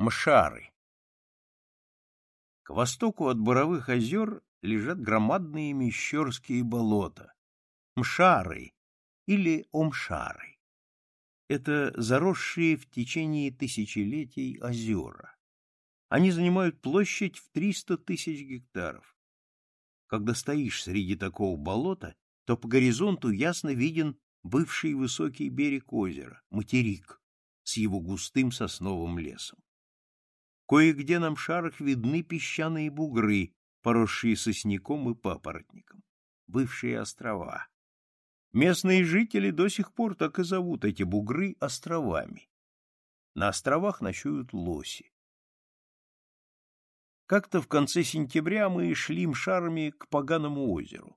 Мшары. К востоку от буровых озер лежат громадные мещерские болота, мшары или омшары. Это заросшие в течение тысячелетий озера. Они занимают площадь в 300 тысяч гектаров. Когда стоишь среди такого болота, то по горизонту ясно виден бывший высокий берег озера, материк, с его густым сосновым лесом. Кое-где на мшарах видны песчаные бугры, поросшие сосняком и папоротником. Бывшие острова. Местные жители до сих пор так и зовут эти бугры островами. На островах ночуют лоси. Как-то в конце сентября мы шли мшарами к поганому озеру.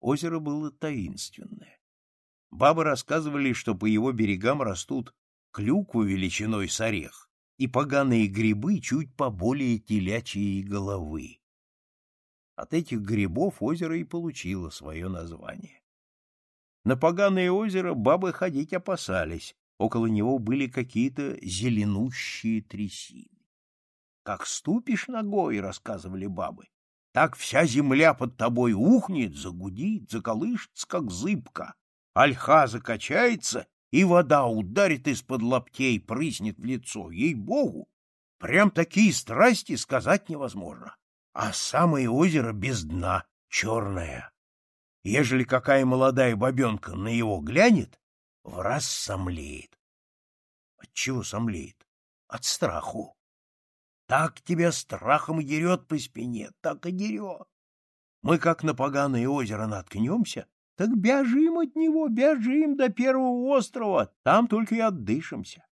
Озеро было таинственное. Бабы рассказывали, что по его берегам растут клюкву величиной с орех, и поганые грибы чуть поболее телячьей головы. От этих грибов озеро и получило свое название. На поганое озеро бабы ходить опасались, около него были какие-то зеленущие трясины. «Как ступишь ногой, — рассказывали бабы, — так вся земля под тобой ухнет, загудит, заколышется, как зыбка, Альха закачается и вода ударит из-под лаптей, прыснет в лицо. Ей-богу! Прям такие страсти сказать невозможно. А самое озеро без дна, черное. Ежели какая молодая бабенка на его глянет, в раз сомлеет. От чего сомлеет? От страху. Так тебя страхом дерет по спине, так и дерет. Мы как на поганое озеро наткнемся, так бежим от него, бежим до первого острова, там только и отдышимся.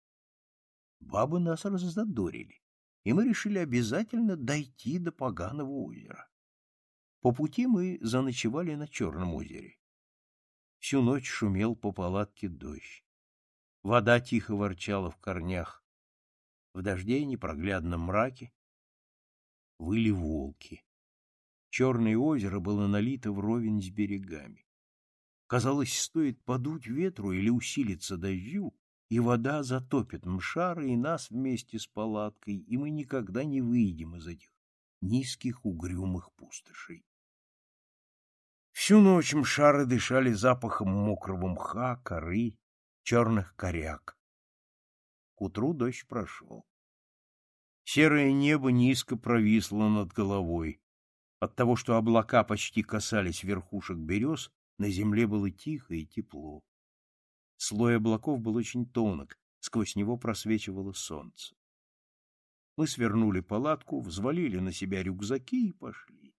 Бабы нас раззадорили, и мы решили обязательно дойти до Поганого озера. По пути мы заночевали на Черном озере. Всю ночь шумел по палатке дождь. Вода тихо ворчала в корнях. В дожде и непроглядном мраке выли волки. Черное озеро было налито вровень с берегами. Казалось, стоит подуть ветру или усилиться дождю, и вода затопит мшары и нас вместе с палаткой, и мы никогда не выйдем из этих низких угрюмых пустошей. Всю ночь мшары дышали запахом мокрого мха, коры, черных коряк. К утру дождь прошел. Серое небо низко провисло над головой. От того, что облака почти касались верхушек берез, на земле было тихо и тепло. Слой облаков был очень тонок, сквозь него просвечивало солнце. Мы свернули палатку, взвалили на себя рюкзаки и пошли.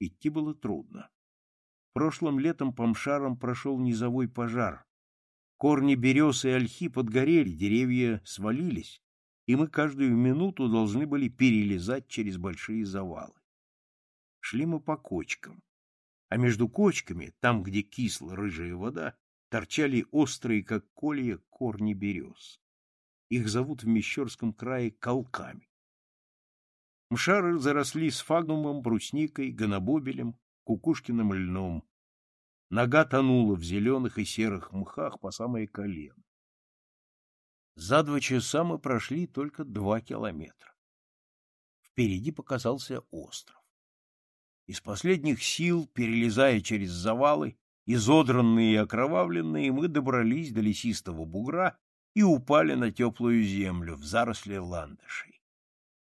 Идти было трудно. Прошлым летом по Мшарам прошел низовой пожар. Корни берез и ольхи подгорели, деревья свалились, и мы каждую минуту должны были перелезать через большие завалы. Шли мы по кочкам а между кочками, там, где кисла рыжая вода, торчали острые, как колья, корни берез. Их зовут в Мещерском крае колками. Мшары заросли сфагнумом, брусникой, гонобобелем, кукушкиным льном. Нога тонула в зеленых и серых мхах по самое колено. За два часа мы прошли только два километра. Впереди показался остров. Из последних сил, перелезая через завалы, изодранные и окровавленные, мы добрались до лесистого бугра и упали на теплую землю в заросли ландышей.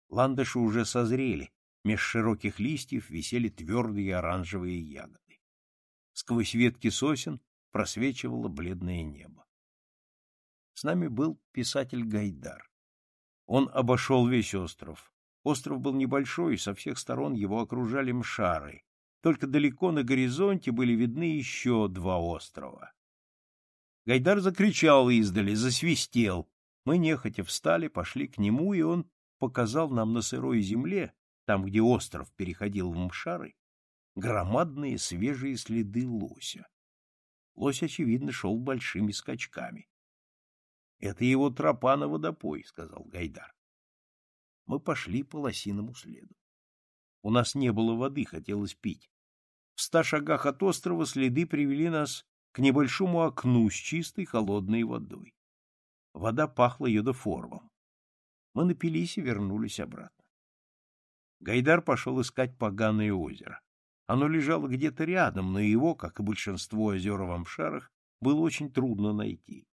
Ландыши уже созрели, меж широких листьев висели твердые оранжевые ягоды. Сквозь ветки сосен просвечивало бледное небо. С нами был писатель Гайдар. Он обошел весь остров, Остров был небольшой, и со всех сторон его окружали мшары. Только далеко на горизонте были видны еще два острова. Гайдар закричал издали, засвистел. Мы нехотя встали, пошли к нему, и он показал нам на сырой земле, там, где остров переходил в мшары, громадные свежие следы лося. Лось, очевидно, шел большими скачками. — Это его тропа на водопой, — сказал Гайдар мы пошли по лосиному следу. У нас не было воды, хотелось пить. В ста шагах от острова следы привели нас к небольшому окну с чистой холодной водой. Вода пахла йодоформом. Мы напились и вернулись обратно. Гайдар пошел искать поганое озеро. Оно лежало где-то рядом, но его, как и большинство озер в Амшарах, было очень трудно найти.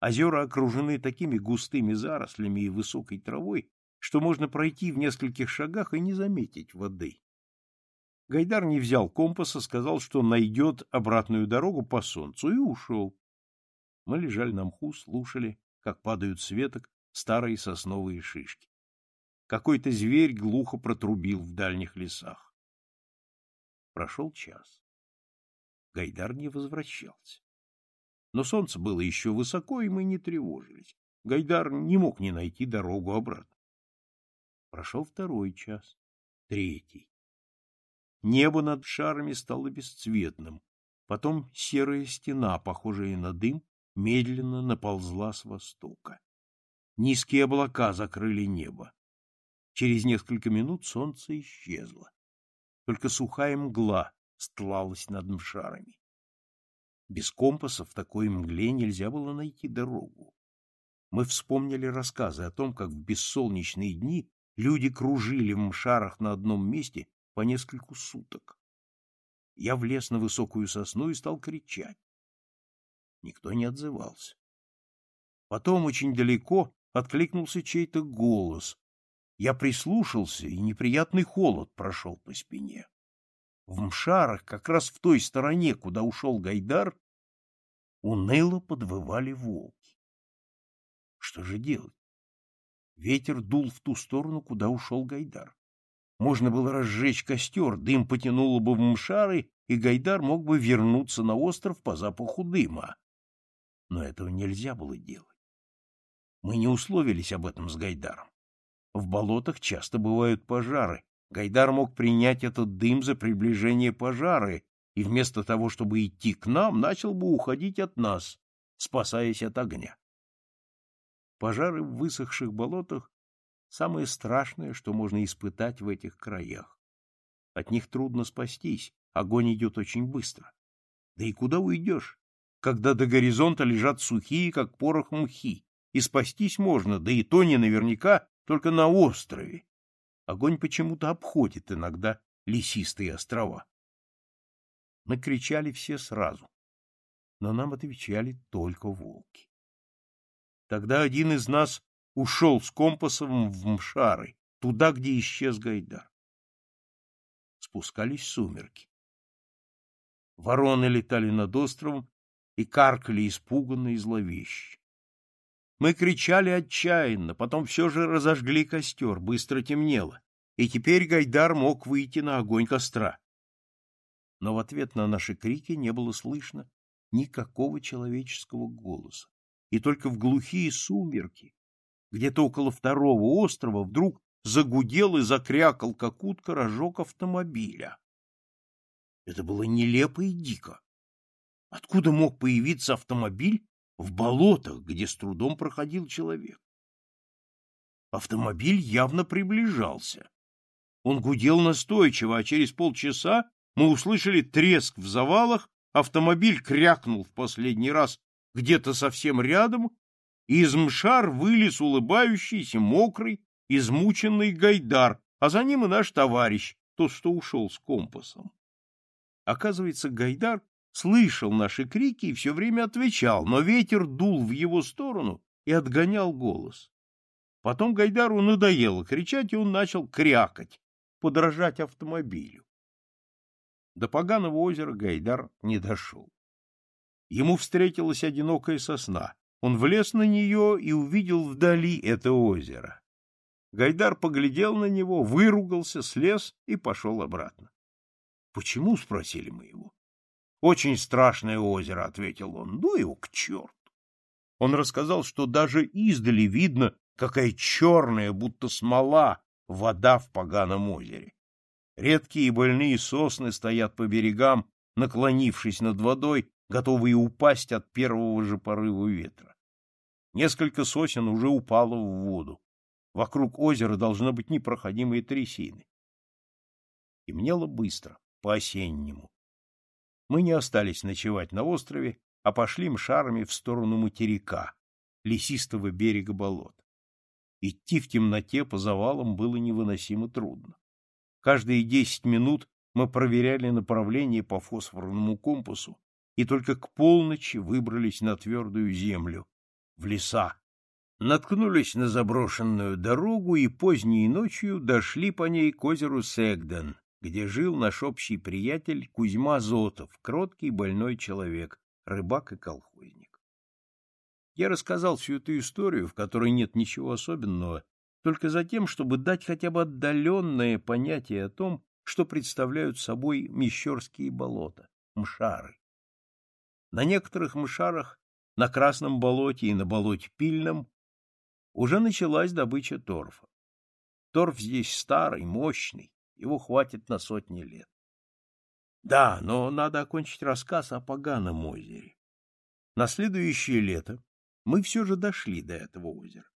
Озера окружены такими густыми зарослями и высокой травой, что можно пройти в нескольких шагах и не заметить воды. Гайдар не взял компаса, сказал, что найдет обратную дорогу по солнцу, и ушел. Мы лежали на мху, слушали, как падают с веток старые сосновые шишки. Какой-то зверь глухо протрубил в дальних лесах. Прошел час. Гайдар не возвращался. Но солнце было еще высоко, и мы не тревожились. Гайдар не мог не найти дорогу обратно. Прошел второй час, третий. Небо над шарами стало бесцветным, потом серая стена, похожая на дым, медленно наползла с востока. Низкие облака закрыли небо. Через несколько минут солнце исчезло. Только сухая мгла стлалась над мшарами. Без компаса в такой мгле нельзя было найти дорогу. Мы вспомнили рассказы о том, как в бессолнечные дни Люди кружили в мшарах на одном месте по нескольку суток. Я влез на высокую сосну и стал кричать. Никто не отзывался. Потом очень далеко откликнулся чей-то голос. Я прислушался, и неприятный холод прошел по спине. В мшарах, как раз в той стороне, куда ушел Гайдар, уныло подвывали волки. Что же делать? Ветер дул в ту сторону, куда ушел Гайдар. Можно было разжечь костер, дым потянуло бы в мшары, и Гайдар мог бы вернуться на остров по запаху дыма. Но этого нельзя было делать. Мы не условились об этом с Гайдаром. В болотах часто бывают пожары. Гайдар мог принять этот дым за приближение пожары и вместо того, чтобы идти к нам, начал бы уходить от нас, спасаясь от огня. Пожары в высохших болотах – самое страшное, что можно испытать в этих краях. От них трудно спастись, огонь идет очень быстро. Да и куда уйдешь, когда до горизонта лежат сухие, как порох мухи, и спастись можно, да и то не наверняка, только на острове. Огонь почему-то обходит иногда лесистые острова. Мы кричали все сразу, но нам отвечали только волки. Тогда один из нас ушел с компасом в Мшары, туда, где исчез Гайдар. Спускались сумерки. Вороны летали над островом и каркали испуганно и зловеще. Мы кричали отчаянно, потом все же разожгли костер, быстро темнело, и теперь Гайдар мог выйти на огонь костра. Но в ответ на наши крики не было слышно никакого человеческого голоса и только в глухие сумерки, где-то около второго острова, вдруг загудел и закрякал, как утка, рожок автомобиля. Это было нелепо и дико. Откуда мог появиться автомобиль в болотах, где с трудом проходил человек? Автомобиль явно приближался. Он гудел настойчиво, а через полчаса мы услышали треск в завалах, автомобиль крякнул в последний раз где-то совсем рядом, и из мшар вылез улыбающийся, мокрый, измученный Гайдар, а за ним и наш товарищ, тот, что ушел с компасом. Оказывается, Гайдар слышал наши крики и все время отвечал, но ветер дул в его сторону и отгонял голос. Потом Гайдару надоело кричать, и он начал крякать, подражать автомобилю. До Поганого озера Гайдар не дошел. Ему встретилась одинокая сосна. Он влез на нее и увидел вдали это озеро. Гайдар поглядел на него, выругался, слез и пошел обратно. — Почему? — спросили мы его. Очень страшное озеро, — ответил он. Ну его к черту. Он рассказал, что даже издали видно, какая черная, будто смола, вода в поганом озере. Редкие и больные сосны стоят по берегам, наклонившись над водой, готовые упасть от первого же порыва ветра. Несколько сосен уже упало в воду. Вокруг озера должно быть непроходимые трясины. Темнело быстро, по-осеннему. Мы не остались ночевать на острове, а пошли мшарами в сторону материка, лесистого берега болот. Идти в темноте по завалам было невыносимо трудно. Каждые десять минут мы проверяли направление по фосфорному компасу и только к полночи выбрались на твердую землю, в леса. Наткнулись на заброшенную дорогу и поздней ночью дошли по ней к озеру Сегден, где жил наш общий приятель Кузьма Зотов, кроткий больной человек, рыбак и колхозник. Я рассказал всю эту историю, в которой нет ничего особенного, только за тем, чтобы дать хотя бы отдаленное понятие о том, что представляют собой Мещерские болота, мшары. На некоторых мышарах, на Красном болоте и на болоте Пильном уже началась добыча торфа. Торф здесь старый, мощный, его хватит на сотни лет. Да, но надо окончить рассказ о поганом озере. На следующее лето мы все же дошли до этого озера.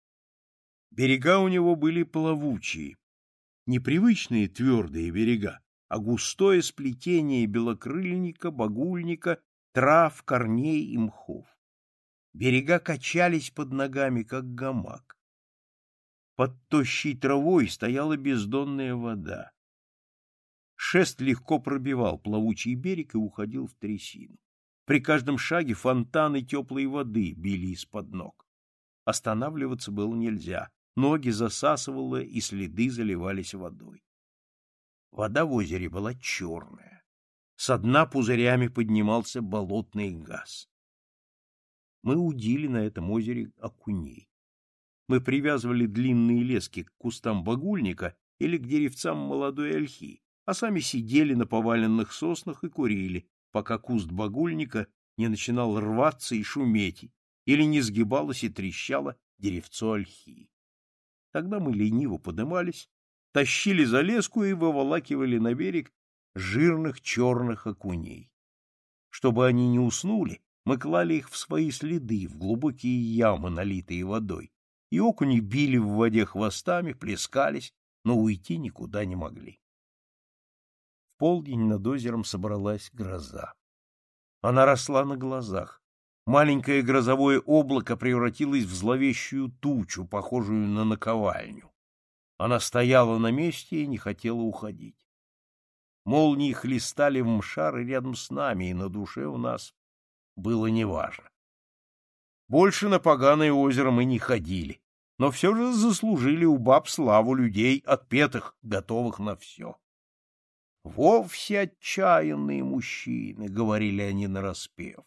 Берега у него были плавучие, непривычные твердые берега, а густое сплетение белокрыльника, багульника трав, корней и мхов. Берега качались под ногами, как гамак. Под тощей травой стояла бездонная вода. Шест легко пробивал плавучий берег и уходил в трясину. При каждом шаге фонтаны теплой воды били из-под ног. Останавливаться было нельзя. Ноги засасывало, и следы заливались водой. Вода в озере была черная. Со дна пузырями поднимался болотный газ. Мы удили на этом озере окуней. Мы привязывали длинные лески к кустам багульника или к деревцам молодой ольхи, а сами сидели на поваленных соснах и курили, пока куст багульника не начинал рваться и шуметь, или не сгибалось и трещало деревцо ольхи. Тогда мы лениво подымались, тащили за леску и выволакивали на берег жирных черных окуней. Чтобы они не уснули, мы клали их в свои следы, в глубокие ямы, налитые водой, и окуни били в воде хвостами, плескались, но уйти никуда не могли. В полдень над озером собралась гроза. Она росла на глазах. Маленькое грозовое облако превратилось в зловещую тучу, похожую на наковальню. Она стояла на месте и не хотела уходить. Молнии хлестали в мшары рядом с нами, и на душе у нас было неважно. Больше на поганое озеро мы не ходили, но все же заслужили у баб славу людей, отпетых, готовых на все. «Вовсе отчаянные мужчины», — говорили они нараспев.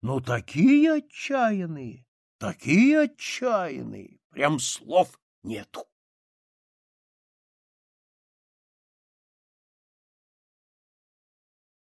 "Но «Ну, такие отчаянные, такие отчаянные, прям слов нету».